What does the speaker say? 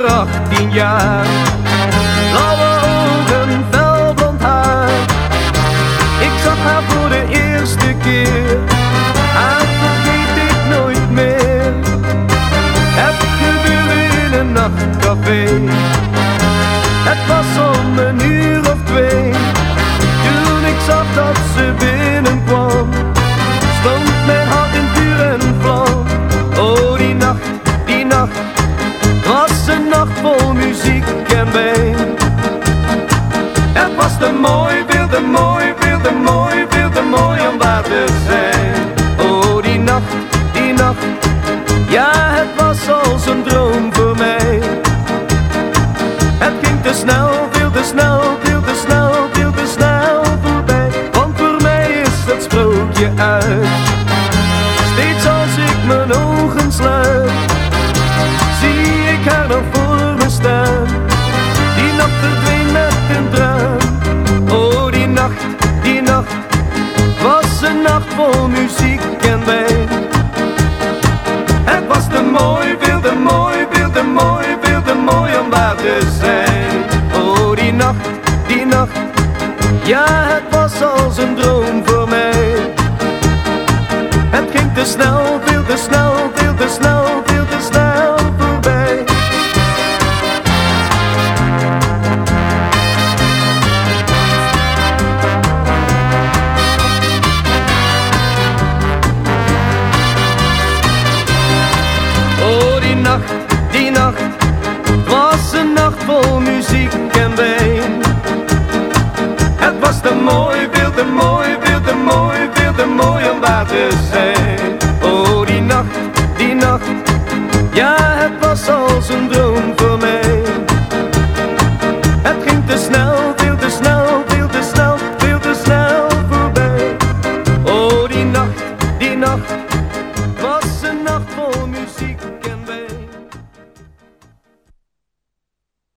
maar 18 jaar. Blauwe ogen, felblond haar. Ik zag haar voor de eerste keer. Haar vergeet ik nooit meer. Het gebeurde in een nachtcafé. Het was om een uur of twee. Toen ik zag dat ze binnenkwam, stond mijn hart was een nacht vol muziek en wijn. Het was te mooi, te mooi, te mooi, te mooi om waar te zijn. Oh, die nacht, die nacht, ja, het was als een droom voor mij. Het ging te snel, veel te snel, veel te snel, veel te snel voorbij. Want voor mij is het sprookje uit. Muziek en wijn. Het was te mooi, veel te mooi, veel te mooi, veel te mooi om waar te zijn. Oh, die nacht, die nacht, ja, het was als een droom voor mij. Het ging te snel, nacht, die nacht, was een nacht vol muziek en wijn. Het was te mooi, veel te mooi, veel te mooi, veel te mooi om waar te zijn. Oh, die nacht, die nacht, ja, het was als een droom